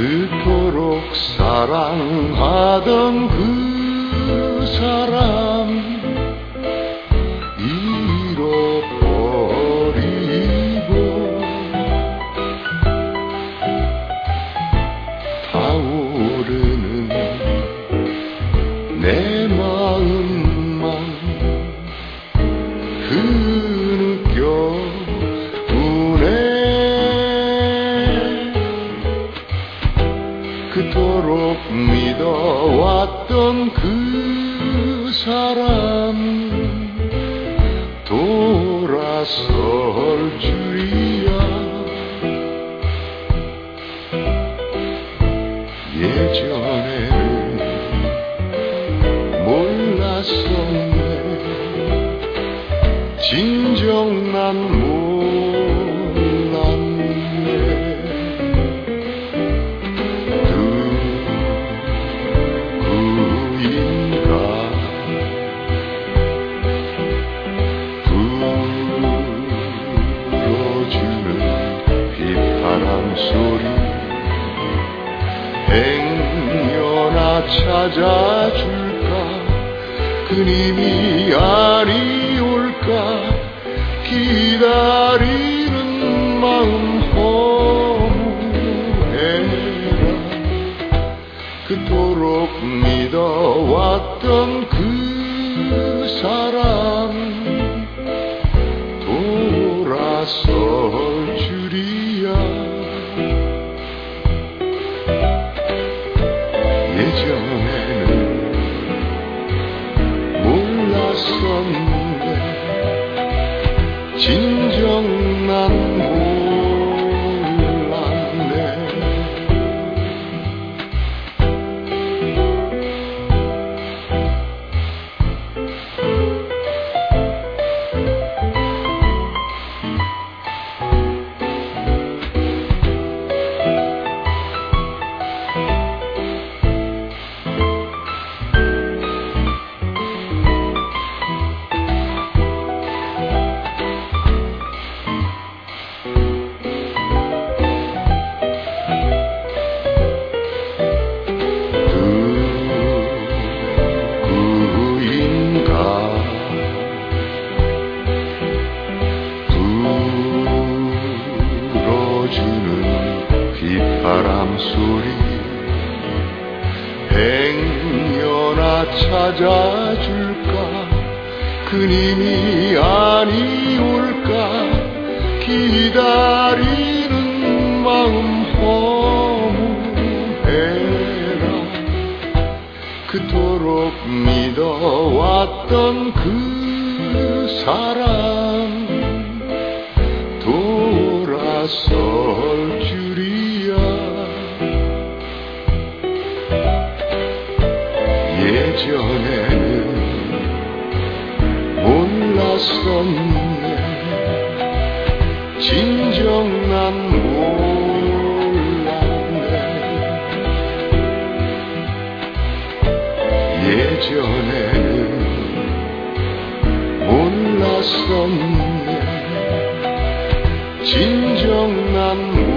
그토록 사랑하던 그 사람. 잃어버리고 타오르는 내 마음만 흐 그토록 믿어왔던 그 사람. 돌아설 줄이야. 예전에는 몰랐었네. 진정 난 몰랐네 소리. 행여나 찾아줄까? 그님이 아니 올까? 기다리는 마음 허무해라 그토록 믿어왔던 그 사람 휘파람 소리 행여나 찾아줄까? 그님이 아니 올까? 기다리는 마음 허무해라. 그토록 믿어왔던 그 사람 돌아설 전에는 몰랐었네. 진정 난 몰랐네. 예전에는 몰랐었네. 진정 난 몰랐네.